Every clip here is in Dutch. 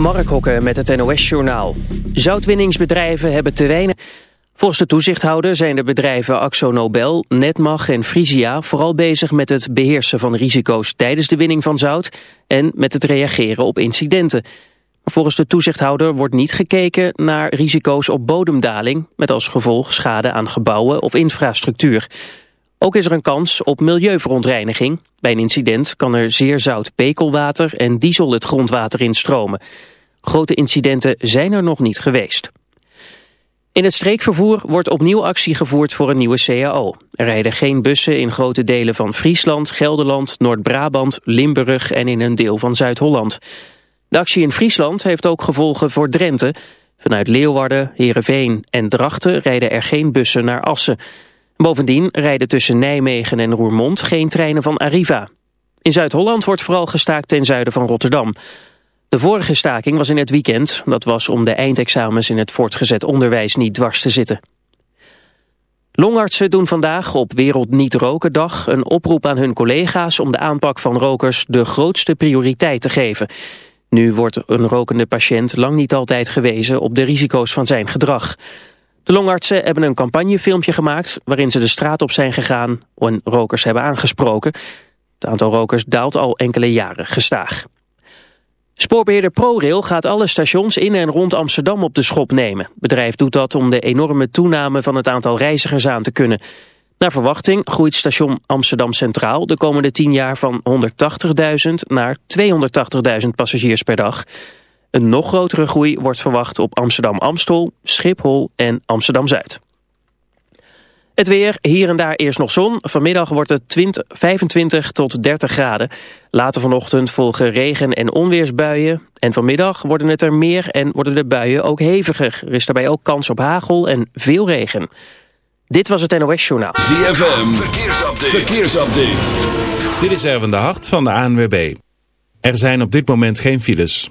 Mark Hokken met het NOS-journaal. Zoutwinningsbedrijven hebben te weinig... Volgens de toezichthouder zijn de bedrijven Axo Nobel, Netmag en Frisia vooral bezig met het beheersen van risico's tijdens de winning van zout en met het reageren op incidenten. Volgens de toezichthouder wordt niet gekeken naar risico's op bodemdaling met als gevolg schade aan gebouwen of infrastructuur. Ook is er een kans op milieuverontreiniging. Bij een incident kan er zeer zout pekelwater en diesel het grondwater instromen. Grote incidenten zijn er nog niet geweest. In het streekvervoer wordt opnieuw actie gevoerd voor een nieuwe CAO. Er rijden geen bussen in grote delen van Friesland, Gelderland, Noord-Brabant, Limburg en in een deel van Zuid-Holland. De actie in Friesland heeft ook gevolgen voor Drenthe. Vanuit Leeuwarden, Heerenveen en Drachten rijden er geen bussen naar Assen. Bovendien rijden tussen Nijmegen en Roermond geen treinen van Arriva. In Zuid-Holland wordt vooral gestaakt ten zuiden van Rotterdam. De vorige staking was in het weekend. Dat was om de eindexamens in het voortgezet onderwijs niet dwars te zitten. Longartsen doen vandaag op Wereld Niet Roken Dag een oproep aan hun collega's om de aanpak van rokers de grootste prioriteit te geven. Nu wordt een rokende patiënt lang niet altijd gewezen op de risico's van zijn gedrag. De longartsen hebben een campagnefilmpje gemaakt waarin ze de straat op zijn gegaan en rokers hebben aangesproken. Het aantal rokers daalt al enkele jaren gestaag. Spoorbeheerder ProRail gaat alle stations in en rond Amsterdam op de schop nemen. Het bedrijf doet dat om de enorme toename van het aantal reizigers aan te kunnen. Naar verwachting groeit station Amsterdam Centraal de komende 10 jaar van 180.000 naar 280.000 passagiers per dag. Een nog grotere groei wordt verwacht op Amsterdam-Amstel, Schiphol en Amsterdam-Zuid. Het weer, hier en daar eerst nog zon. Vanmiddag wordt het 20, 25 tot 30 graden. Later vanochtend volgen regen- en onweersbuien. En vanmiddag worden het er meer en worden de buien ook heviger. Er is daarbij ook kans op hagel en veel regen. Dit was het NOS Journaal. ZFM, verkeersupdate. verkeersupdate. Dit is Erwin de Hart van de ANWB. Er zijn op dit moment geen files.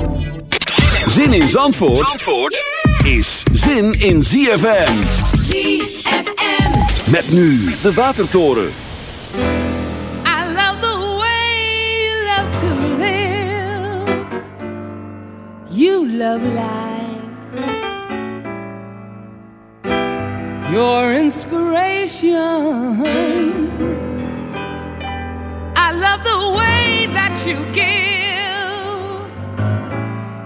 Zin in Zandvoort, Zandvoort is zin in ZFM. ZFM. Met nu de Watertoren. I love the way you love to live. You love life. Your inspiration. I love the way that you give.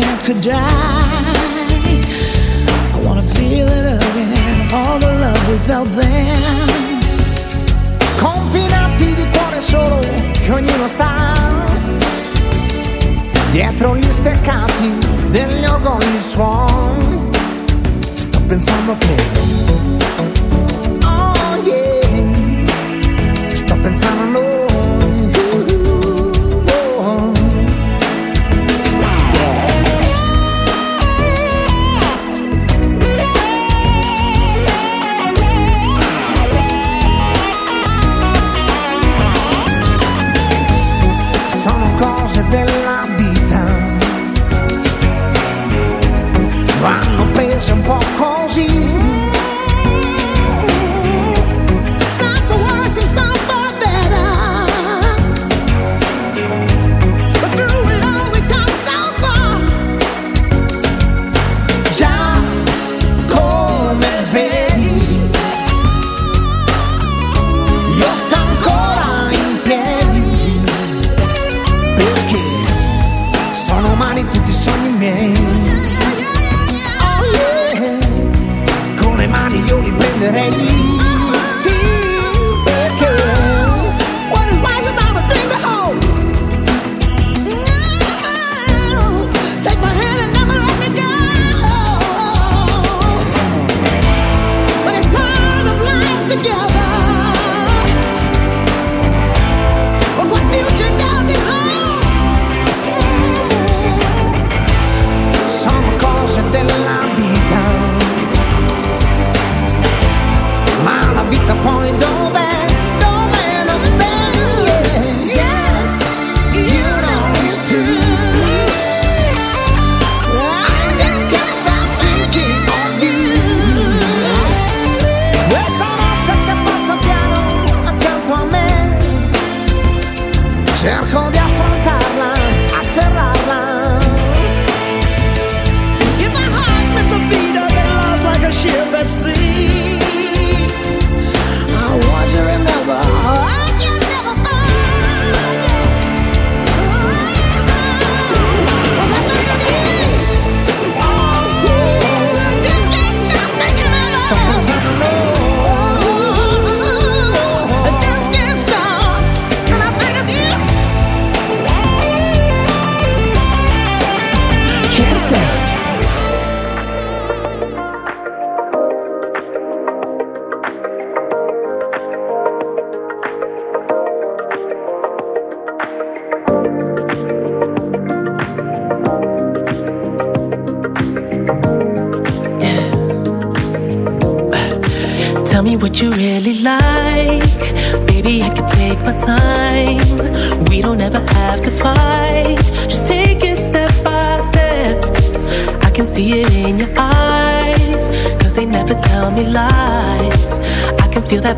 man could die. I wanna feel it again, all the love without them. Confinati di cuore solo che ognuno sta. Dietro gli steccati degli ogoni suon. Sto pensando che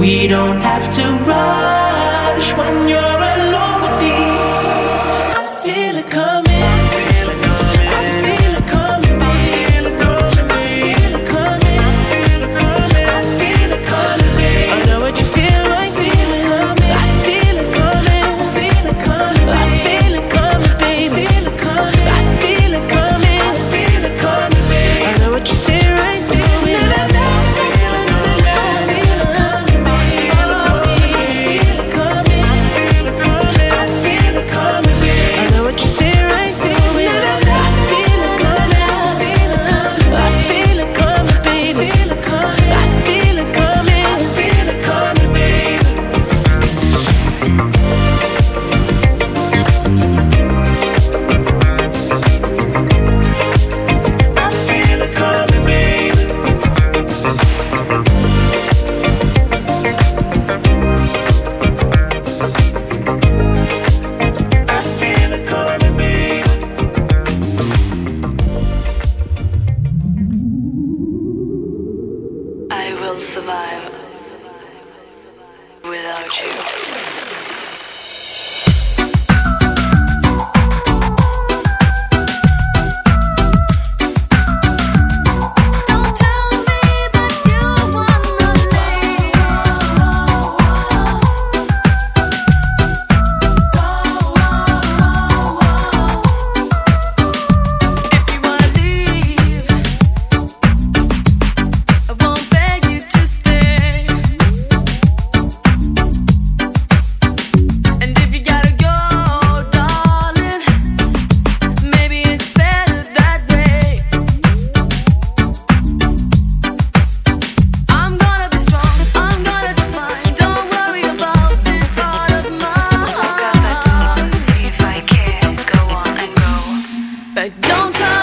we don't perfect. Don't tell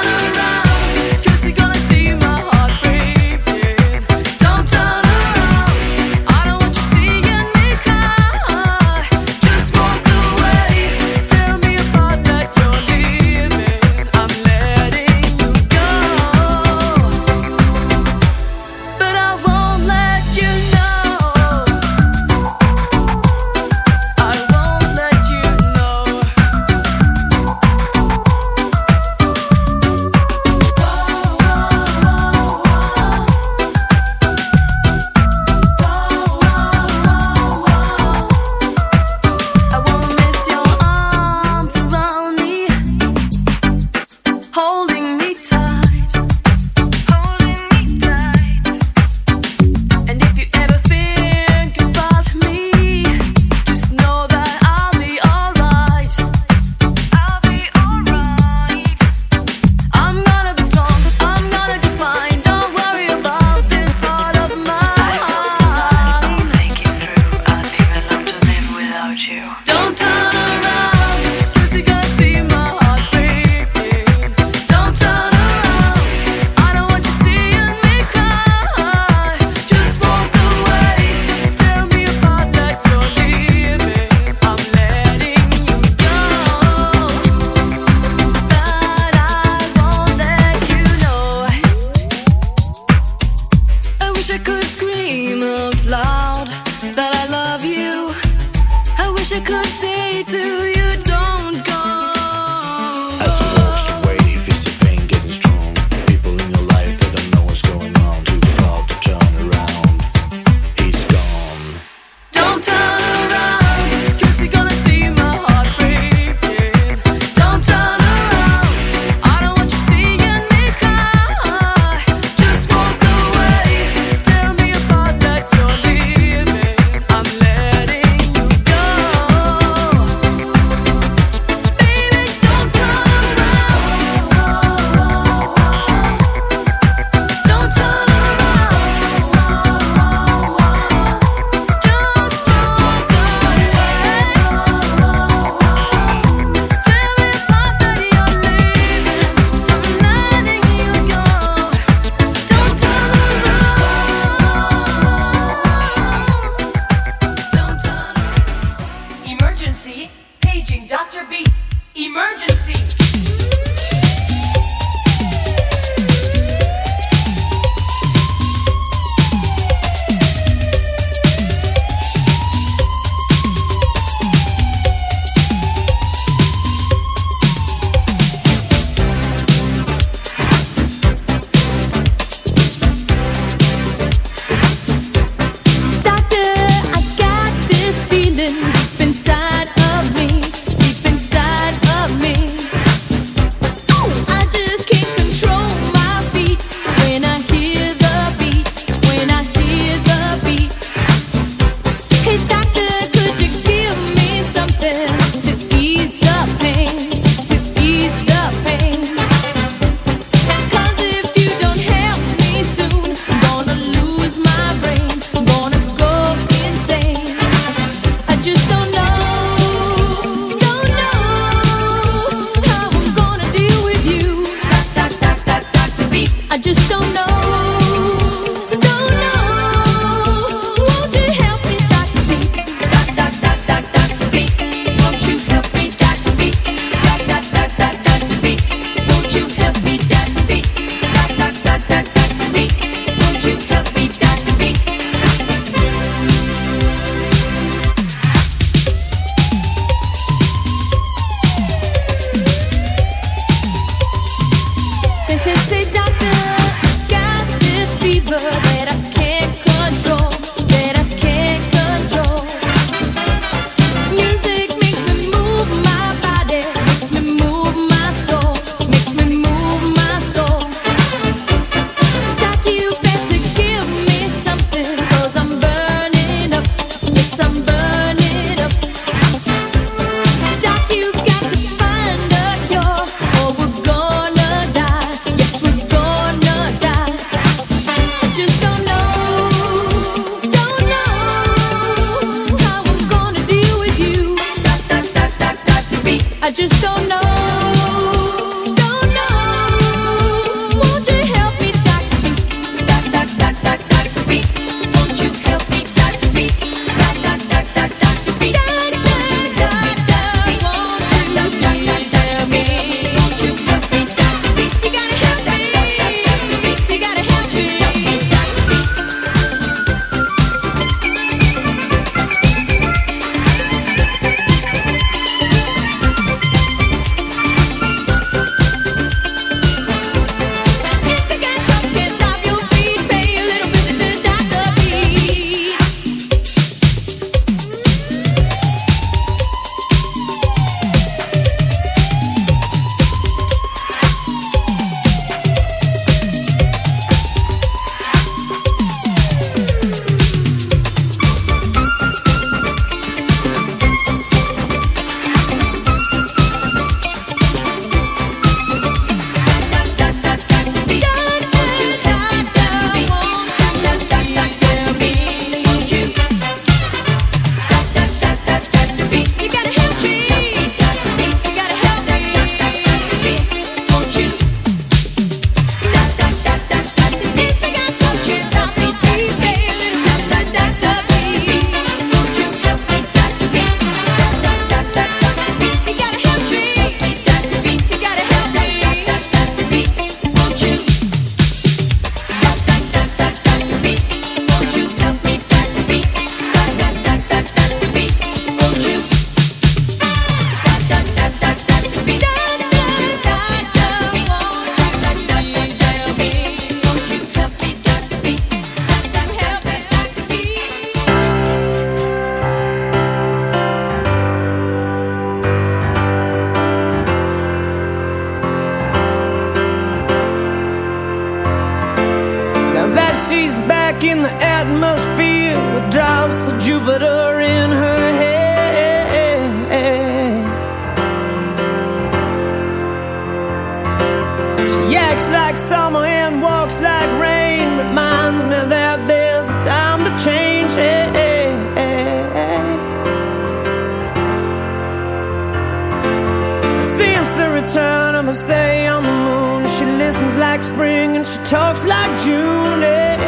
It's the return of a stay on the moon. She listens like spring and she talks like June. Yeah.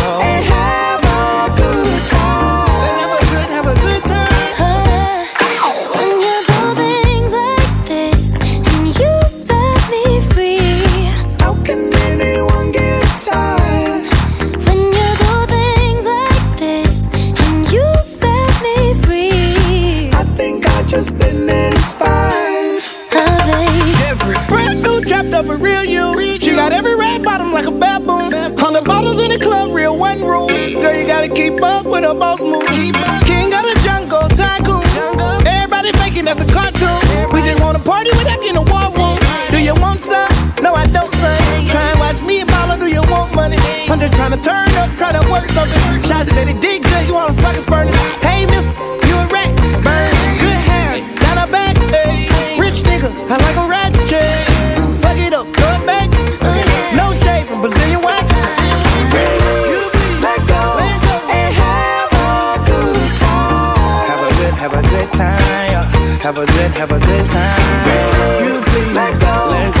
gotta keep up with a boss move. King of the jungle, tycoon. Everybody faking that's a cartoon. We just wanna party without getting a war room. Do you want some? No, I don't, son. Try and watch me and mama, do you want money? I'm just trying to turn up, try to work something. Shots said it did you wanna fucking furnace. Hey, mister, good, have a good time. Have a good, have a good time. Let go, let go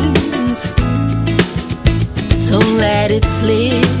let it slip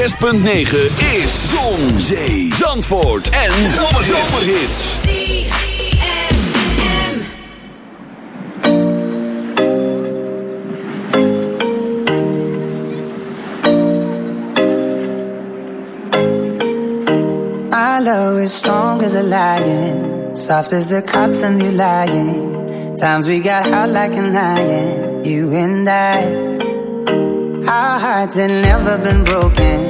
106.9 is Zon, Zee, Zandvoort en Zomerhits. I love is strong as a lion, soft as the cotton you lying. Times we got hot like an iron, you and I. Our hearts had never been broken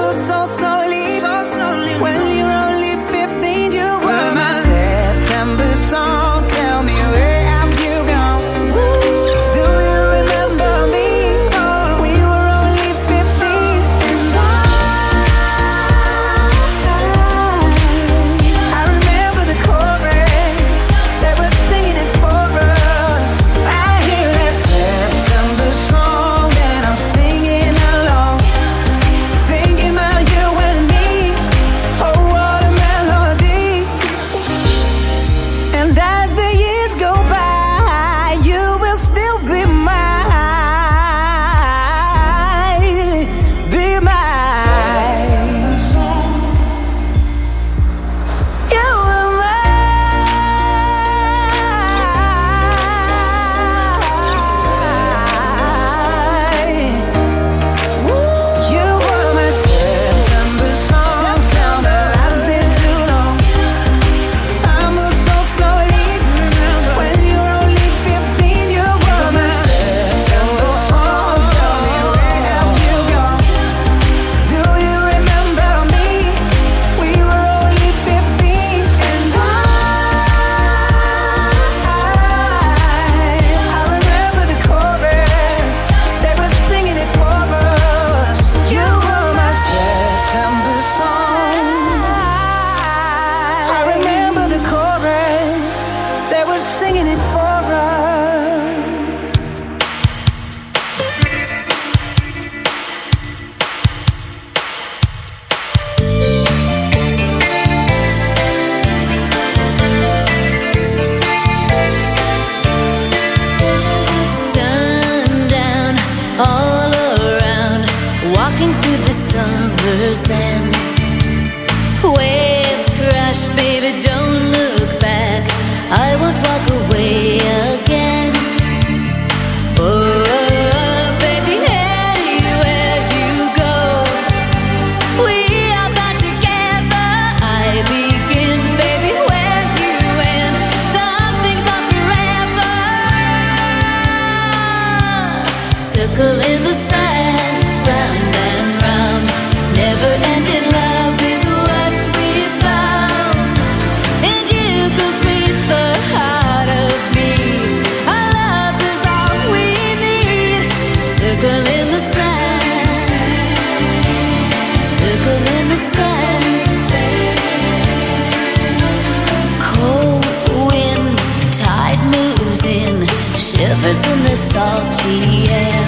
in the salty air.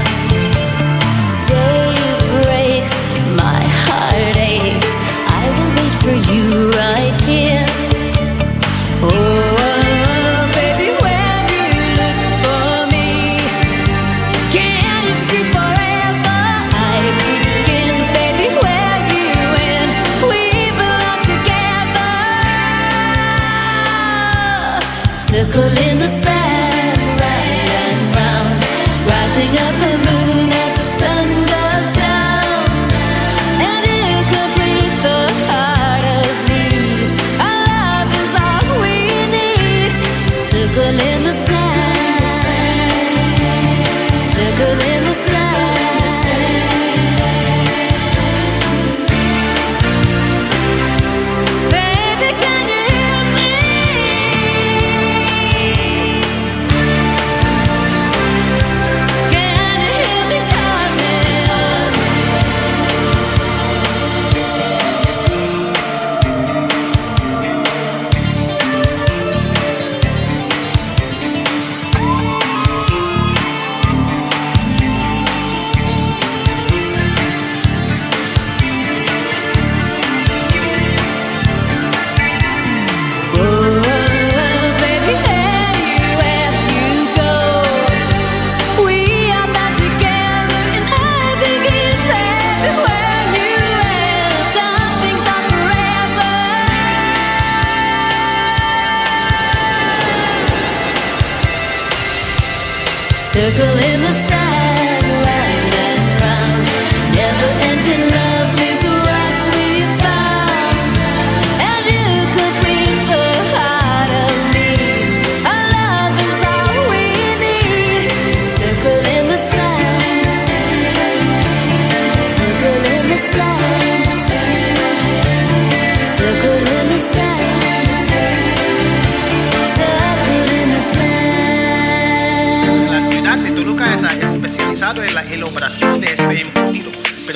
Circle in the sand,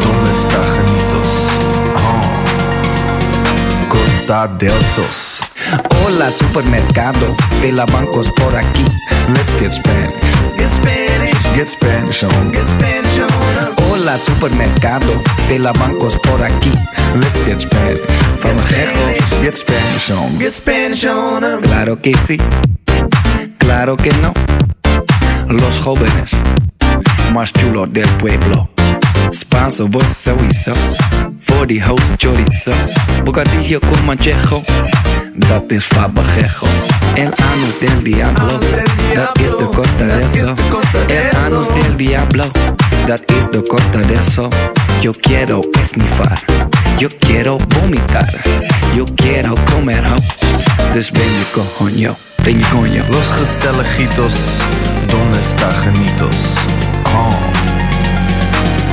donde está genitos? Oh. Costa del Sos. Hola supermercado de la bancos por aquí. Let's get Spanish. Get Spanish. Get Spanish on. Get Spanish on. Hola supermercado de la bancos por aquí. Let's get Spanish. From Get, get Spanish on. Get Spanish on. Claro que sí. Claro que no. Los jóvenes más chulos del pueblo. Spanso, vos. Voor die host chorizo. Bocadillo con manchejo. Dat is fabajejo. El anus del diablo. Dat is de costa de eso. El anus del diablo. Dat is de costa de eso. Yo quiero esnifar. Yo quiero vomitar. Yo quiero comer ho. Dus. Ben je coño. Los gezelligitos, donde está genitos? Oh.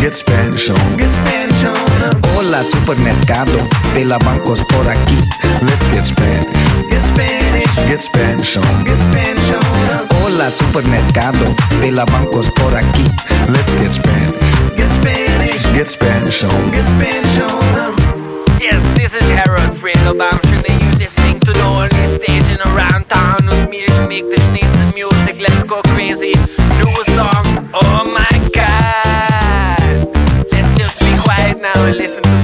Get Spanish on. Get Spanish on. Hola supermercado de la bancos por aquí. Let's get Spanish. Get Spanish. Get Spanish on. Get Spanish on. Hola supermercado de la bancos por aquí. Let's get Spanish. Get Spanish. Get Spanish on. Get Spanish on. Yes, this is Harold Fredo Bamshin and you're listening to the only station around town with me to make the sneeze the music. Let's go crazy. Do a song. Oh my now and listen to